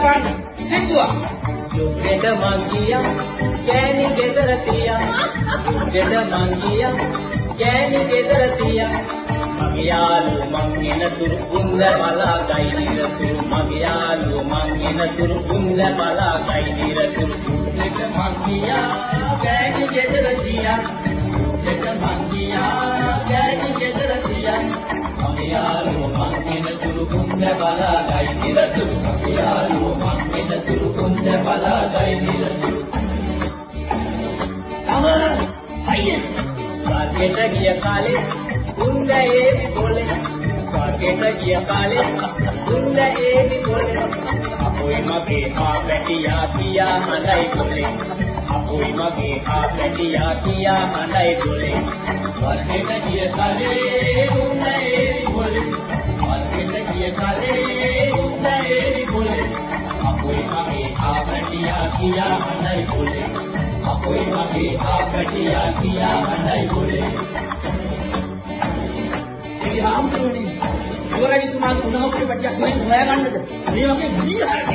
බලාපන් සිතුවා. යුගෙද මංගියා කෑනි ගෙදර තියා. යුගෙද මංගියා කෑනි ගෙදර තියා. මගේ යාළුව මං එන තුරු කුඳ බලා ගයි නිරතුරු. මගේ යාළුව මං එන තුරු කුඳ බලා ගයි නිරතුරු යුගෙද මංගියා කෑනි ගෙදර තියා. යාළුව මං එන තුරු කුඳ බලා ගයි නිරතුරු. මගේ යාළුව මං එන තුරු කුඳ බලා ගයි නිරතුරු. තම අයියේ ස්වර්ගෙට ගිය කාලේ කුඳේ විකොලේ. ස්වර්ගෙට ගිය කාලේ කුඳේ විකොලේ. අපොයි මගේ ආ පැටියා කියා හඳයි කොලේ අපොයි මගේ ආ පැටියා කියා හඳයි කොලේ ස්වර්ගෙට ගිය කාලේ කුඳේ විකොලේ ස්වර්ගෙට ගිය කාලේ කුඳේ විකොලේ අපොයි මගේ ආ පැටියා කියා හඳයි කොලේ අපොයි මගේ ආ පැටියා කියා හඳයි කොලේ ඒ හාමුදුරනේ ඉවරයි තුමාගේ උණහොක්කේ පැටියක් මේ හොයාගන්නද මේ වගේ විදිහට